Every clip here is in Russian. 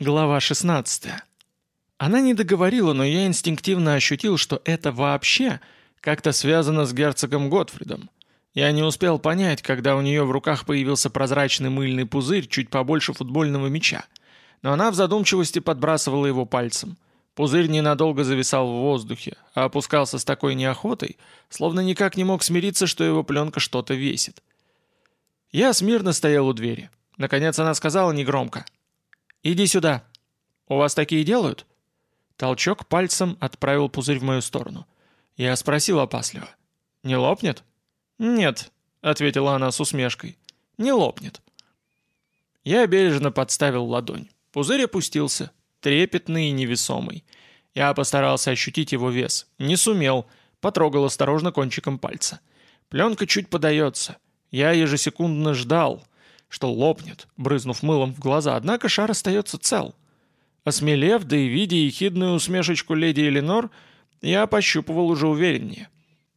Глава 16. Она не договорила, но я инстинктивно ощутил, что это вообще как-то связано с герцогом Готфридом. Я не успел понять, когда у нее в руках появился прозрачный мыльный пузырь чуть побольше футбольного мяча. Но она в задумчивости подбрасывала его пальцем. Пузырь ненадолго зависал в воздухе, а опускался с такой неохотой, словно никак не мог смириться, что его пленка что-то весит. Я смирно стоял у двери. Наконец она сказала негромко. «Иди сюда. У вас такие делают?» Толчок пальцем отправил пузырь в мою сторону. Я спросил опасливо. «Не лопнет?» «Нет», — ответила она с усмешкой. «Не лопнет». Я бережно подставил ладонь. Пузырь опустился, трепетный и невесомый. Я постарался ощутить его вес. Не сумел. Потрогал осторожно кончиком пальца. Пленка чуть подается. Я ежесекундно ждал, что лопнет, брызнув мылом в глаза, однако шар остается цел. Осмелев, да и видя ехидную усмешечку леди Эленор, я пощупывал уже увереннее.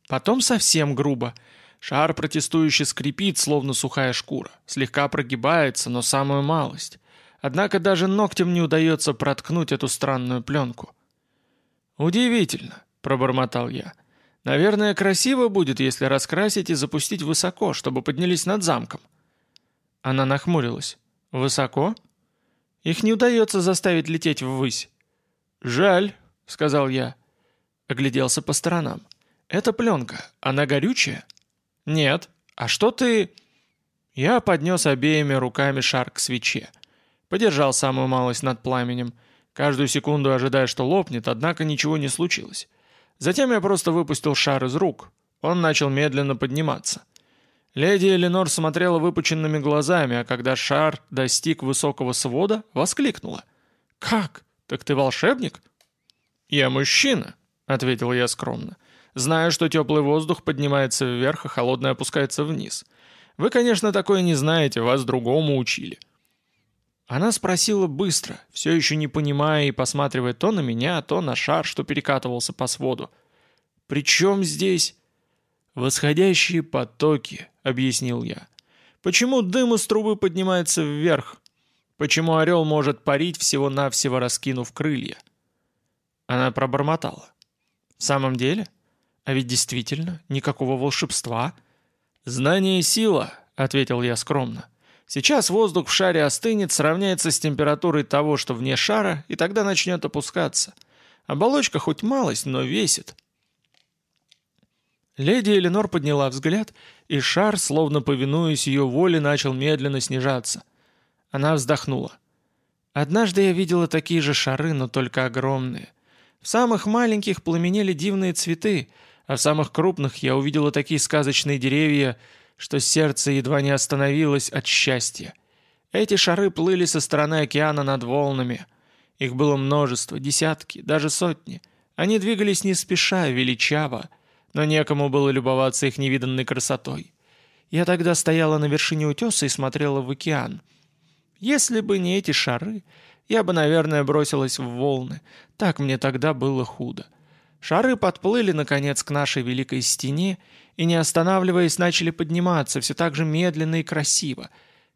Потом совсем грубо. Шар протестующе скрипит, словно сухая шкура. Слегка прогибается, но самую малость. Однако даже ногтем не удается проткнуть эту странную пленку. «Удивительно», — пробормотал я. «Наверное, красиво будет, если раскрасить и запустить высоко, чтобы поднялись над замком». Она нахмурилась. «Высоко?» «Их не удается заставить лететь ввысь». «Жаль», — сказал я. Огляделся по сторонам. «Это пленка. Она горючая?» «Нет. А что ты...» Я поднес обеими руками шар к свече. Подержал самую малость над пламенем. Каждую секунду ожидая, что лопнет, однако ничего не случилось. Затем я просто выпустил шар из рук. Он начал медленно подниматься. Леди Эленор смотрела выпученными глазами, а когда шар достиг высокого свода, воскликнула. «Как? Так ты волшебник?» «Я мужчина», — ответил я скромно. «Знаю, что теплый воздух поднимается вверх, а холодный опускается вниз. Вы, конечно, такое не знаете, вас другому учили». Она спросила быстро, все еще не понимая и посматривая то на меня, то на шар, что перекатывался по своду. «При чем здесь...» «Восходящие потоки», — объяснил я. «Почему дым из трубы поднимается вверх? Почему орел может парить, всего-навсего раскинув крылья?» Она пробормотала. «В самом деле? А ведь действительно, никакого волшебства». «Знание — сила», — ответил я скромно. «Сейчас воздух в шаре остынет, сравняется с температурой того, что вне шара, и тогда начнет опускаться. Оболочка хоть малость, но весит. Леди Эленор подняла взгляд, и шар, словно повинуясь ее воле, начал медленно снижаться. Она вздохнула. «Однажды я видела такие же шары, но только огромные. В самых маленьких пламенели дивные цветы, а в самых крупных я увидела такие сказочные деревья, что сердце едва не остановилось от счастья. Эти шары плыли со стороны океана над волнами. Их было множество, десятки, даже сотни. Они двигались не спеша, величаво, но некому было любоваться их невиданной красотой. Я тогда стояла на вершине утеса и смотрела в океан. Если бы не эти шары, я бы, наверное, бросилась в волны. Так мне тогда было худо. Шары подплыли, наконец, к нашей великой стене и, не останавливаясь, начали подниматься все так же медленно и красиво.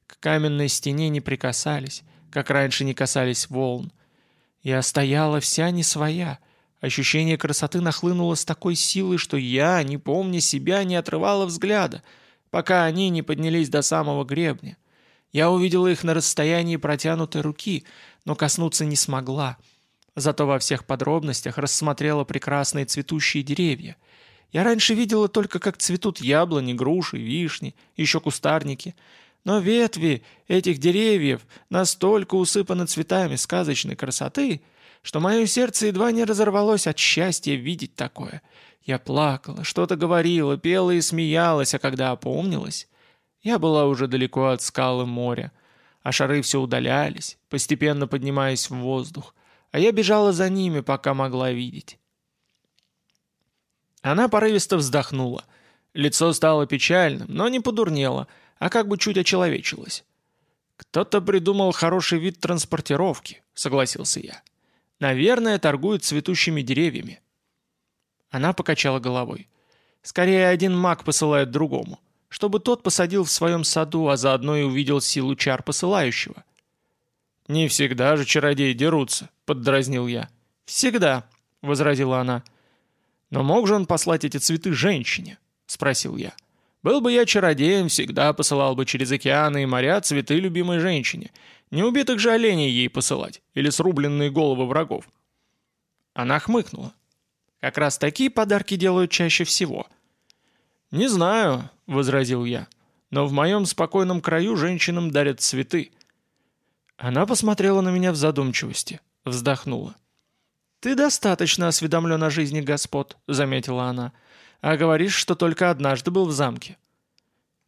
К каменной стене не прикасались, как раньше не касались волн. Я стояла вся не своя — Ощущение красоты нахлынуло с такой силой, что я, не помня себя, не отрывала взгляда, пока они не поднялись до самого гребня. Я увидела их на расстоянии протянутой руки, но коснуться не смогла. Зато во всех подробностях рассмотрела прекрасные цветущие деревья. Я раньше видела только, как цветут яблони, груши, вишни, еще кустарники. Но ветви этих деревьев настолько усыпаны цветами сказочной красоты — что мое сердце едва не разорвалось от счастья видеть такое. Я плакала, что-то говорила, пела и смеялась, а когда опомнилась, я была уже далеко от скалы моря, а шары все удалялись, постепенно поднимаясь в воздух, а я бежала за ними, пока могла видеть. Она порывисто вздохнула. Лицо стало печальным, но не подурнело, а как бы чуть очеловечилось. «Кто-то придумал хороший вид транспортировки», — согласился я. Наверное, торгуют цветущими деревьями». Она покачала головой. «Скорее, один маг посылает другому, чтобы тот посадил в своем саду, а заодно и увидел силу чар посылающего». «Не всегда же чародеи дерутся», — поддразнил я. «Всегда», — возразила она. «Но мог же он послать эти цветы женщине?» — спросил я. «Был бы я чародеем, всегда посылал бы через океаны и моря цветы любимой женщине. Не убитых же оленей ей посылать, или срубленные головы врагов». Она хмыкнула. «Как раз такие подарки делают чаще всего». «Не знаю», — возразил я, — «но в моем спокойном краю женщинам дарят цветы». Она посмотрела на меня в задумчивости, вздохнула. «Ты достаточно осведомлен о жизни господ», — заметила она, «а говоришь, что только однажды был в замке».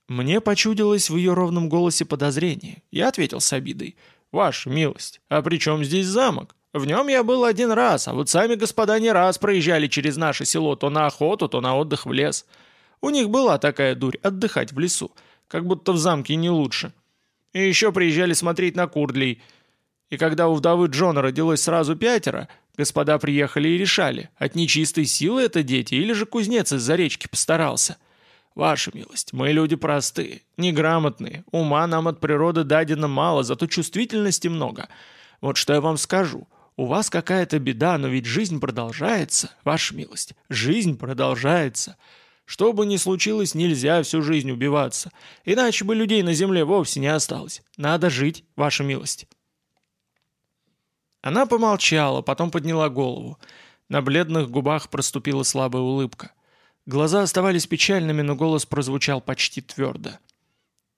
Мне почудилось в ее ровном голосе подозрение. Я ответил с обидой. «Ваша милость, а при чем здесь замок? В нем я был один раз, а вот сами господа не раз проезжали через наше село то на охоту, то на отдых в лес. У них была такая дурь — отдыхать в лесу, как будто в замке не лучше. И еще приезжали смотреть на курдлей. И когда у вдовы Джона родилось сразу пятеро, господа приехали и решали, от нечистой силы это дети или же кузнец из-за речки постарался. Ваша милость, мы люди простые, неграмотные, ума нам от природы дадено мало, зато чувствительности много. Вот что я вам скажу. У вас какая-то беда, но ведь жизнь продолжается, ваша милость. Жизнь продолжается. Что бы ни случилось, нельзя всю жизнь убиваться. Иначе бы людей на земле вовсе не осталось. Надо жить, ваша милость». Она помолчала, потом подняла голову. На бледных губах проступила слабая улыбка. Глаза оставались печальными, но голос прозвучал почти твердо.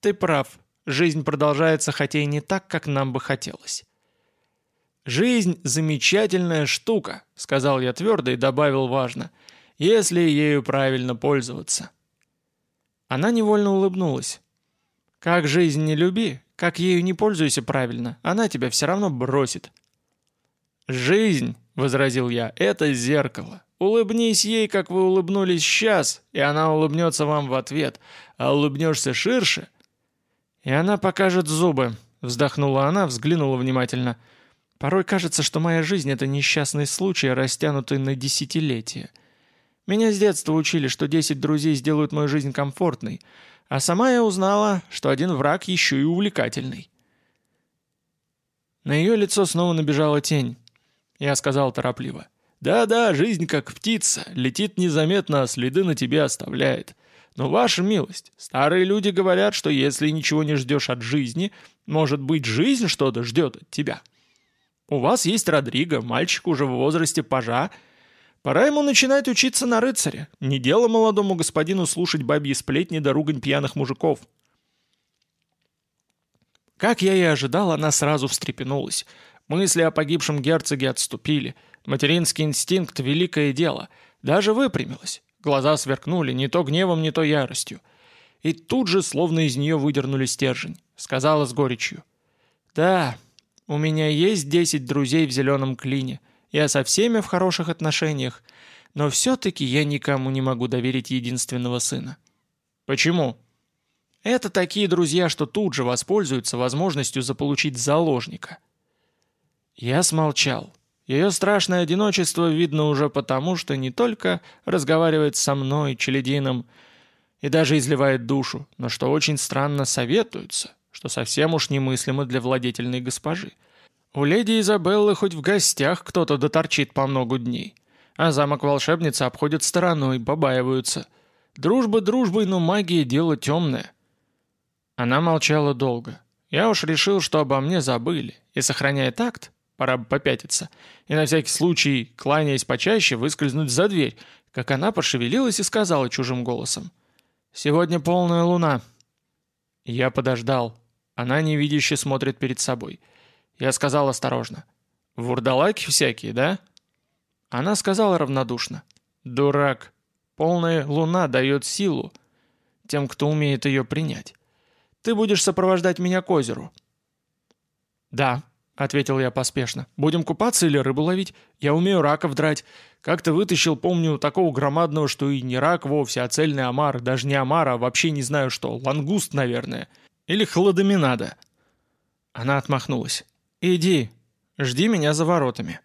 «Ты прав. Жизнь продолжается, хотя и не так, как нам бы хотелось». «Жизнь — замечательная штука», — сказал я твердо и добавил важно — если ею правильно пользоваться. Она невольно улыбнулась. Как жизнь не люби, как ею не пользуйся правильно, она тебя все равно бросит. «Жизнь», — возразил я, — «это зеркало. Улыбнись ей, как вы улыбнулись сейчас, и она улыбнется вам в ответ, а улыбнешься ширше...» «И она покажет зубы», — вздохнула она, взглянула внимательно. «Порой кажется, что моя жизнь — это несчастный случай, растянутый на десятилетия». Меня с детства учили, что 10 друзей сделают мою жизнь комфортной, а сама я узнала, что один враг еще и увлекательный. На ее лицо снова набежала тень. Я сказал торопливо. «Да-да, жизнь как птица, летит незаметно, а следы на тебе оставляет. Но ваша милость, старые люди говорят, что если ничего не ждешь от жизни, может быть, жизнь что-то ждет от тебя. У вас есть Родриго, мальчик уже в возрасте пажа, Пора ему начинать учиться на рыцаря. Не дело молодому господину слушать бабьи сплетни да ругань пьяных мужиков. Как я и ожидал, она сразу встрепенулась. Мысли о погибшем герцоге отступили. Материнский инстинкт — великое дело. Даже выпрямилась. Глаза сверкнули не то гневом, не то яростью. И тут же, словно из нее выдернули стержень. Сказала с горечью. «Да, у меня есть десять друзей в зеленом клине». Я со всеми в хороших отношениях, но все-таки я никому не могу доверить единственного сына». «Почему?» «Это такие друзья, что тут же воспользуются возможностью заполучить заложника». Я смолчал. Ее страшное одиночество видно уже потому, что не только разговаривает со мной, челядином, и даже изливает душу, но что очень странно советуются, что совсем уж немыслимо для владетельной госпожи. У леди Изабеллы хоть в гостях кто-то доторчит по много дней. А замок волшебницы обходят стороной, побаиваются. Дружба дружбой, но магия — дело темное. Она молчала долго. Я уж решил, что обо мне забыли. И, сохраняя такт, пора бы попятиться, и на всякий случай, кланяясь почаще, выскользнуть за дверь, как она пошевелилась и сказала чужим голосом. «Сегодня полная луна». Я подождал. Она невидяще смотрит перед собой — я сказал осторожно. «Вурдалаки всякие, да?» Она сказала равнодушно. «Дурак. Полная луна дает силу тем, кто умеет ее принять. Ты будешь сопровождать меня к озеру». «Да», — ответил я поспешно. «Будем купаться или рыбу ловить? Я умею раков драть. Как-то вытащил, помню, такого громадного, что и не рак вовсе, а цельный омар. Даже не омар, а вообще не знаю что. Лангуст, наверное. Или хладоминада». Она отмахнулась. «Иди, жди меня за воротами».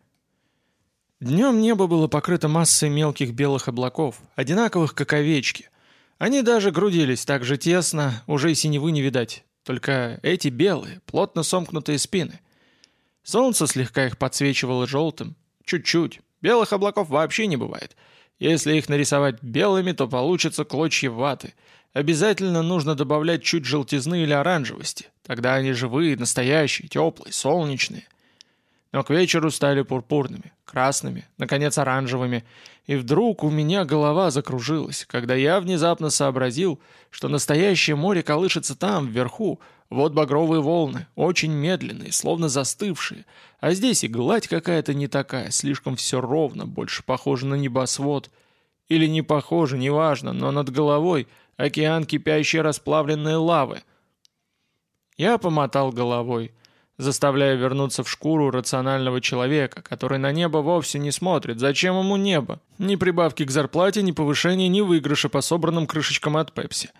Днем небо было покрыто массой мелких белых облаков, одинаковых как овечки. Они даже грудились так же тесно, уже и синевы не видать, только эти белые, плотно сомкнутые спины. Солнце слегка их подсвечивало желтым. Чуть-чуть. Белых облаков вообще не бывает. Если их нарисовать белыми, то получится клочья ваты. Обязательно нужно добавлять чуть желтизны или оранжевости. Тогда они живые, настоящие, теплые, солнечные. Но к вечеру стали пурпурными, красными, наконец оранжевыми. И вдруг у меня голова закружилась, когда я внезапно сообразил, что настоящее море колышется там, вверху. Вот багровые волны, очень медленные, словно застывшие. А здесь и гладь какая-то не такая, слишком все ровно, больше похоже на небосвод. Или не похоже, неважно, но над головой океан кипящей расплавленной лавы. Я помотал головой заставляя вернуться в шкуру рационального человека, который на небо вовсе не смотрит. Зачем ему небо? Ни прибавки к зарплате, ни повышения, ни выигрыша по собранным крышечкам от Пепси.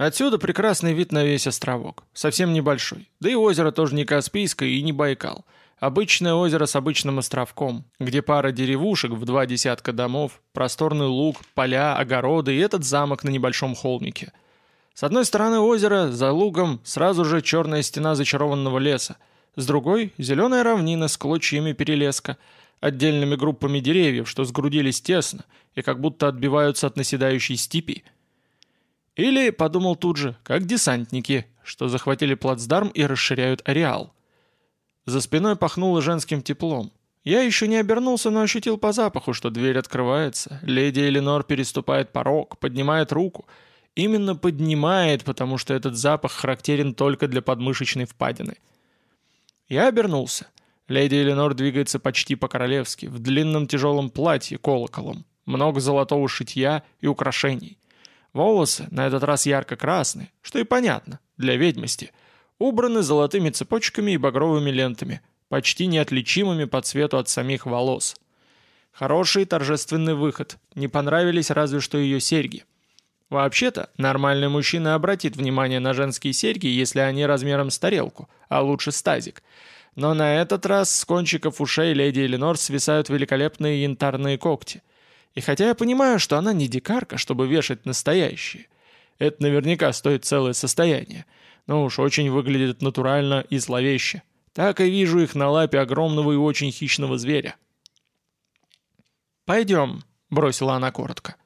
Отсюда прекрасный вид на весь островок. Совсем небольшой. Да и озеро тоже не Каспийское и не Байкал. Обычное озеро с обычным островком, где пара деревушек в два десятка домов, просторный луг, поля, огороды и этот замок на небольшом холмике. С одной стороны озера, за лугом, сразу же черная стена зачарованного леса – с другой — зеленая равнина с клочьями перелеска, отдельными группами деревьев, что сгрудились тесно и как будто отбиваются от наседающей степи. Или, подумал тут же, как десантники, что захватили плацдарм и расширяют ареал. За спиной пахнуло женским теплом. Я еще не обернулся, но ощутил по запаху, что дверь открывается. Леди Эленор переступает порог, поднимает руку. Именно поднимает, потому что этот запах характерен только для подмышечной впадины. Я обернулся. Леди Эленор двигается почти по-королевски, в длинном тяжелом платье колоколом. Много золотого шитья и украшений. Волосы, на этот раз ярко-красные, что и понятно, для ведьмости, убраны золотыми цепочками и багровыми лентами, почти неотличимыми по цвету от самих волос. Хороший торжественный выход, не понравились разве что ее серьги. Вообще-то, нормальный мужчина обратит внимание на женские серьги, если они размером с тарелку, а лучше с тазик. Но на этот раз с кончиков ушей леди Эленор свисают великолепные янтарные когти. И хотя я понимаю, что она не дикарка, чтобы вешать настоящие, это наверняка стоит целое состояние, но уж очень выглядит натурально и зловеще. Так и вижу их на лапе огромного и очень хищного зверя. «Пойдем», — бросила она коротко.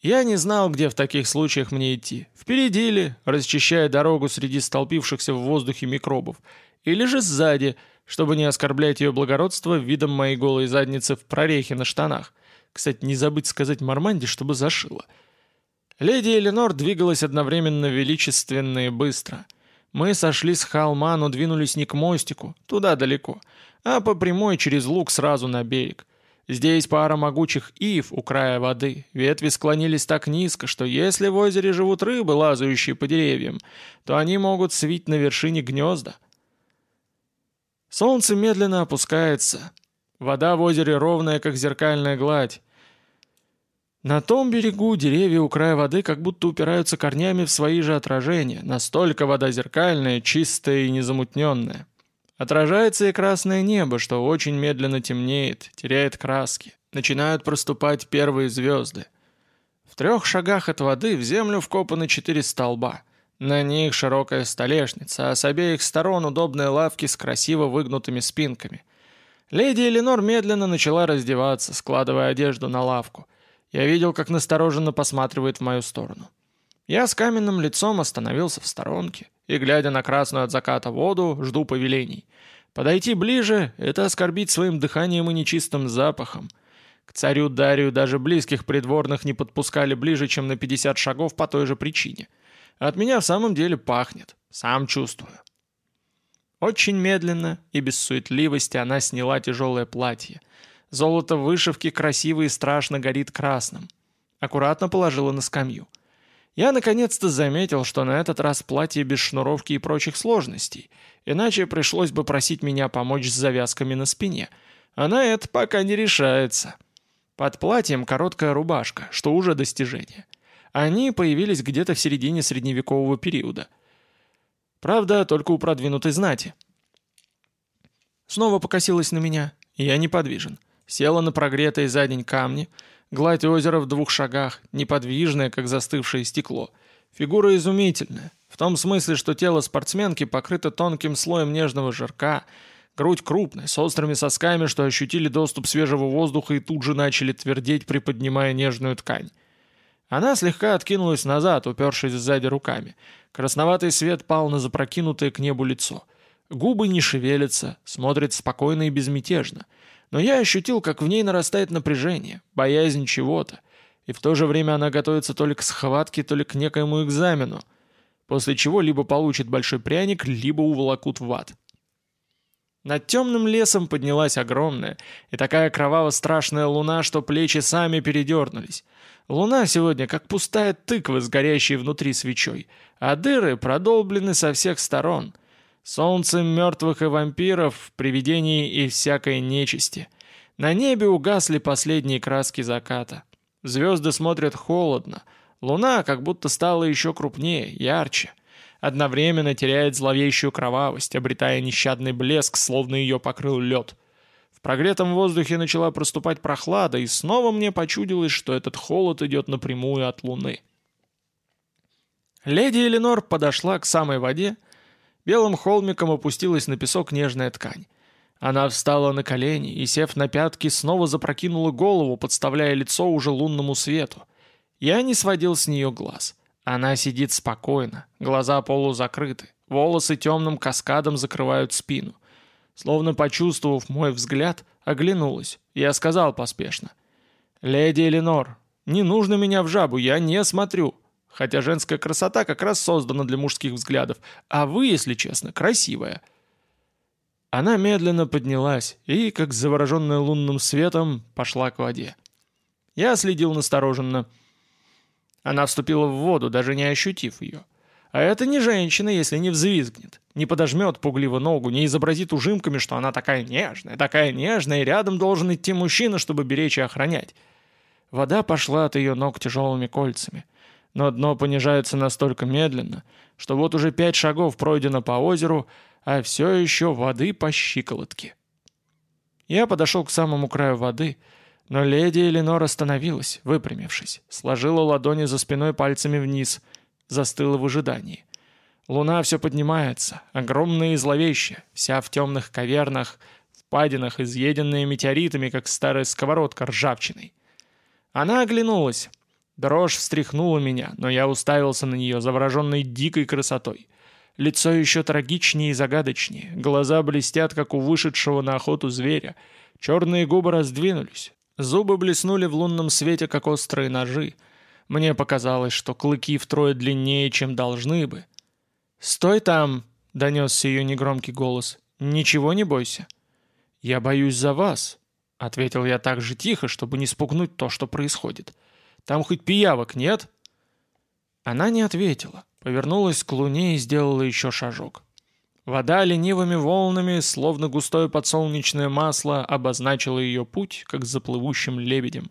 Я не знал, где в таких случаях мне идти. Впереди ли, расчищая дорогу среди столпившихся в воздухе микробов, или же сзади, чтобы не оскорблять ее благородство видом моей голой задницы в прорехе на штанах. Кстати, не забыть сказать Марманде, чтобы зашила. Леди Эленор двигалась одновременно величественно и быстро. Мы сошли с холма, но двинулись не к мостику, туда далеко, а по прямой через луг сразу на берег. Здесь пара могучих ив у края воды. Ветви склонились так низко, что если в озере живут рыбы, лазающие по деревьям, то они могут свить на вершине гнезда. Солнце медленно опускается. Вода в озере ровная, как зеркальная гладь. На том берегу деревья у края воды как будто упираются корнями в свои же отражения. Настолько вода зеркальная, чистая и незамутненная. Отражается и красное небо, что очень медленно темнеет, теряет краски. Начинают проступать первые звезды. В трех шагах от воды в землю вкопаны четыре столба. На них широкая столешница, а с обеих сторон удобные лавки с красиво выгнутыми спинками. Леди Эленор медленно начала раздеваться, складывая одежду на лавку. Я видел, как настороженно посматривает в мою сторону. Я с каменным лицом остановился в сторонке и, глядя на красную от заката воду, жду повелений. Подойти ближе — это оскорбить своим дыханием и нечистым запахом. К царю Дарию даже близких придворных не подпускали ближе, чем на 50 шагов по той же причине. От меня в самом деле пахнет, сам чувствую. Очень медленно и без суетливости она сняла тяжелое платье. Золото вышивки красиво и страшно горит красным. Аккуратно положила на скамью. Я наконец-то заметил, что на этот раз платье без шнуровки и прочих сложностей, иначе пришлось бы просить меня помочь с завязками на спине. А на это пока не решается. Под платьем короткая рубашка, что уже достижение. Они появились где-то в середине средневекового периода. Правда, только у продвинутой знати. Снова покосилась на меня, и я неподвижен. Села на прогретые за день камни, Гладь озера в двух шагах, неподвижная, как застывшее стекло. Фигура изумительная, в том смысле, что тело спортсменки покрыто тонким слоем нежного жирка, Грудь крупная, с острыми сосками, что ощутили доступ свежего воздуха и тут же начали твердеть, приподнимая нежную ткань. Она слегка откинулась назад, упершись сзади руками. Красноватый свет пал на запрокинутое к небу лицо. Губы не шевелятся, смотрит спокойно и безмятежно. Но я ощутил, как в ней нарастает напряжение, боязнь чего-то. И в то же время она готовится то ли к схватке, то ли к некоему экзамену. После чего либо получит большой пряник, либо уволокут в ад. Над темным лесом поднялась огромная и такая кроваво-страшная луна, что плечи сами передернулись. Луна сегодня как пустая тыква с горящей внутри свечой, а дыры продолблены со всех сторон. Солнцем мертвых и вампиров, привидений и всякой нечисти. На небе угасли последние краски заката. Звезды смотрят холодно. Луна как будто стала еще крупнее, ярче одновременно теряет зловещую кровавость, обретая нещадный блеск, словно ее покрыл лед. В прогретом воздухе начала проступать прохлада, и снова мне почудилось, что этот холод идет напрямую от луны. Леди Эленор подошла к самой воде, белым холмиком опустилась на песок нежная ткань. Она встала на колени и, сев на пятки, снова запрокинула голову, подставляя лицо уже лунному свету. Я не сводил с нее глаз. Она сидит спокойно, глаза полузакрыты, волосы темным каскадом закрывают спину. Словно почувствовав мой взгляд, оглянулась. Я сказал поспешно. «Леди Эленор, не нужно меня в жабу, я не смотрю. Хотя женская красота как раз создана для мужских взглядов, а вы, если честно, красивая». Она медленно поднялась и, как завороженная лунным светом, пошла к воде. Я следил настороженно. Она вступила в воду, даже не ощутив ее. А это не женщина, если не взвизгнет, не подожмет пугливо ногу, не изобразит ужимками, что она такая нежная, такая нежная, и рядом должен идти мужчина, чтобы беречь и охранять. Вода пошла от ее ног тяжелыми кольцами, но дно понижается настолько медленно, что вот уже пять шагов пройдено по озеру, а все еще воды по щиколотке. Я подошел к самому краю воды — но леди Эленор остановилась, выпрямившись, сложила ладони за спиной пальцами вниз, застыла в ожидании. Луна все поднимается, огромная и зловещая, вся в темных кавернах, впадинах, изъеденная метеоритами, как старая сковородка ржавчиной. Она оглянулась. Дрожь встряхнула меня, но я уставился на нее, завороженной дикой красотой. Лицо еще трагичнее и загадочнее, глаза блестят, как у вышедшего на охоту зверя, черные губы раздвинулись, Зубы блеснули в лунном свете, как острые ножи. Мне показалось, что клыки втрое длиннее, чем должны бы. «Стой там!» — донесся ее негромкий голос. «Ничего не бойся». «Я боюсь за вас», — ответил я так же тихо, чтобы не спугнуть то, что происходит. «Там хоть пиявок нет?» Она не ответила, повернулась к луне и сделала еще шажок. Вода ленивыми волнами, словно густое подсолнечное масло, обозначила ее путь, как заплывущим лебедем.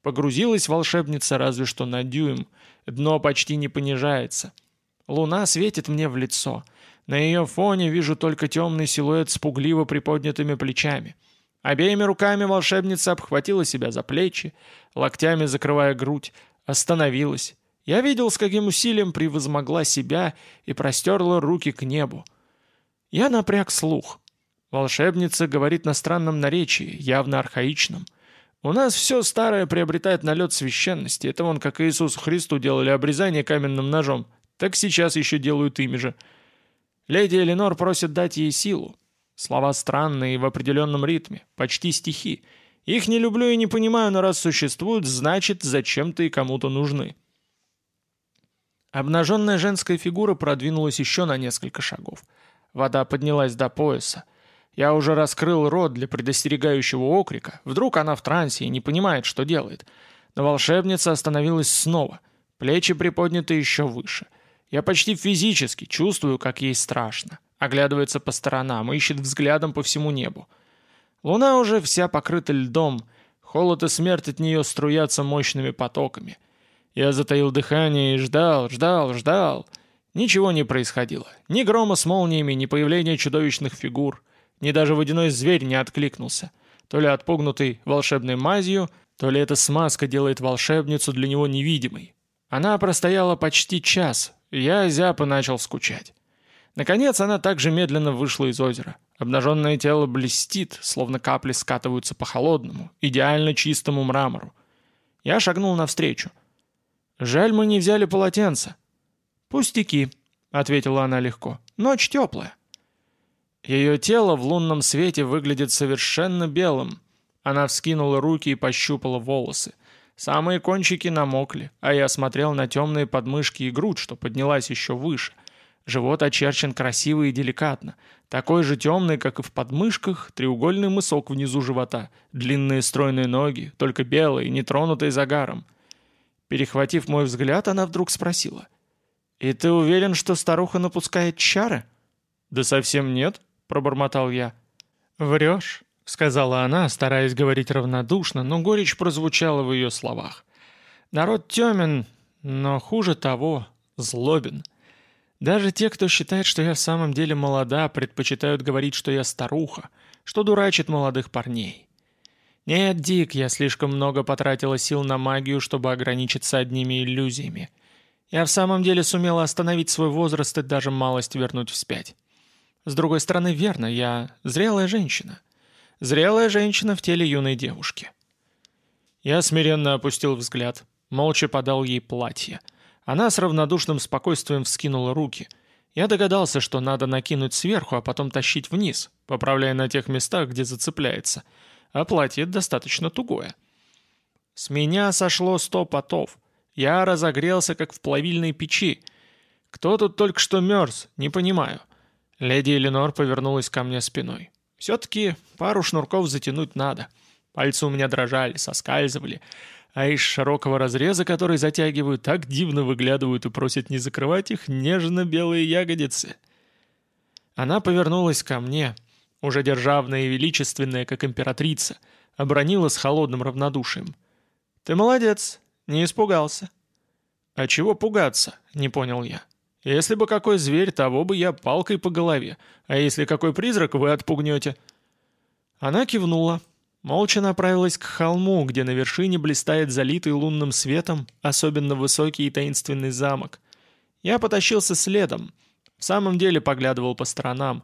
Погрузилась волшебница разве что на дюйм, дно почти не понижается. Луна светит мне в лицо. На ее фоне вижу только темный силуэт с пугливо приподнятыми плечами. Обеими руками волшебница обхватила себя за плечи, локтями закрывая грудь, остановилась. Я видел, с каким усилием превозмогла себя и простерла руки к небу. Я напряг слух. Волшебница говорит на странном наречии, явно архаичном. У нас все старое приобретает налет священности. Это вон как Иисусу Христу делали обрезание каменным ножом. Так сейчас еще делают ими же. Леди Эленор просит дать ей силу. Слова странные и в определенном ритме, почти стихи. Их не люблю и не понимаю, но раз существуют, значит, зачем-то и кому-то нужны. Обнаженная женская фигура продвинулась еще на несколько шагов. Вода поднялась до пояса. Я уже раскрыл рот для предостерегающего окрика. Вдруг она в трансе и не понимает, что делает. Но волшебница остановилась снова. Плечи приподняты еще выше. Я почти физически чувствую, как ей страшно. Оглядывается по сторонам, ищет взглядом по всему небу. Луна уже вся покрыта льдом. Холод и смерть от нее струятся мощными потоками. Я затаил дыхание и ждал, ждал, ждал. Ничего не происходило. Ни грома с молниями, ни появления чудовищных фигур. Ни даже водяной зверь не откликнулся. То ли отпугнутый волшебной мазью, то ли эта смазка делает волшебницу для него невидимой. Она простояла почти час, я зяпо начал скучать. Наконец она также медленно вышла из озера. Обнаженное тело блестит, словно капли скатываются по холодному, идеально чистому мрамору. Я шагнул навстречу. «Жаль, мы не взяли полотенца». «Пустяки», — ответила она легко. «Ночь теплая». Ее тело в лунном свете выглядит совершенно белым. Она вскинула руки и пощупала волосы. Самые кончики намокли, а я смотрел на темные подмышки и грудь, что поднялась еще выше. Живот очерчен красиво и деликатно. Такой же темный, как и в подмышках, треугольный мысок внизу живота, длинные стройные ноги, только белые, не тронутые загаром. Перехватив мой взгляд, она вдруг спросила. «И ты уверен, что старуха напускает чары?» «Да совсем нет», — пробормотал я. «Врешь», — сказала она, стараясь говорить равнодушно, но горечь прозвучала в ее словах. «Народ темен, но хуже того, злобен. Даже те, кто считает, что я в самом деле молода, предпочитают говорить, что я старуха, что дурачит молодых парней. Нет, Дик, я слишком много потратила сил на магию, чтобы ограничиться одними иллюзиями. Я в самом деле сумела остановить свой возраст и даже малость вернуть вспять. С другой стороны, верно, я зрелая женщина. Зрелая женщина в теле юной девушки. Я смиренно опустил взгляд, молча подал ей платье — она с равнодушным спокойствием вскинула руки. Я догадался, что надо накинуть сверху, а потом тащить вниз, поправляя на тех местах, где зацепляется. А платье достаточно тугое. С меня сошло сто потов. Я разогрелся, как в плавильной печи. Кто тут только что мерз, не понимаю. Леди Эленор повернулась ко мне спиной. Все-таки пару шнурков затянуть надо. Пальцы у меня дрожали, соскальзывали а из широкого разреза, который затягивают, так дивно выглядывают и просят не закрывать их нежно-белые ягодицы. Она повернулась ко мне, уже державная и величественная, как императрица, обронила с холодным равнодушием. «Ты молодец, не испугался». «А чего пугаться?» — не понял я. «Если бы какой зверь, того бы я палкой по голове, а если какой призрак, вы отпугнете». Она кивнула, Молча направилась к холму, где на вершине блистает залитый лунным светом особенно высокий и таинственный замок. Я потащился следом. В самом деле поглядывал по сторонам.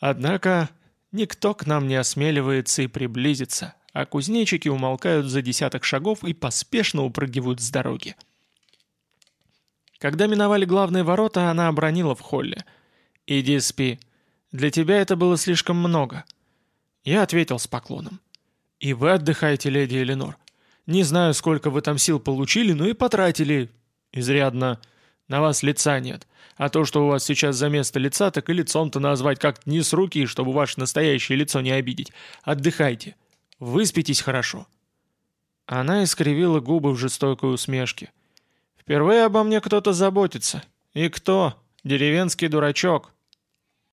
Однако никто к нам не осмеливается и приблизиться, а кузнечики умолкают за десяток шагов и поспешно упрыгивают с дороги. Когда миновали главные ворота, она обронила в холле. «Иди спи. Для тебя это было слишком много». Я ответил с поклоном. «И вы отдыхаете, леди Эленор. Не знаю, сколько вы там сил получили, но и потратили. Изрядно. На вас лица нет. А то, что у вас сейчас за место лица, так и лицом-то назвать как-то не с руки, чтобы ваше настоящее лицо не обидеть. Отдыхайте. Выспитесь хорошо». Она искривила губы в жестокой усмешке. «Впервые обо мне кто-то заботится. И кто? Деревенский дурачок.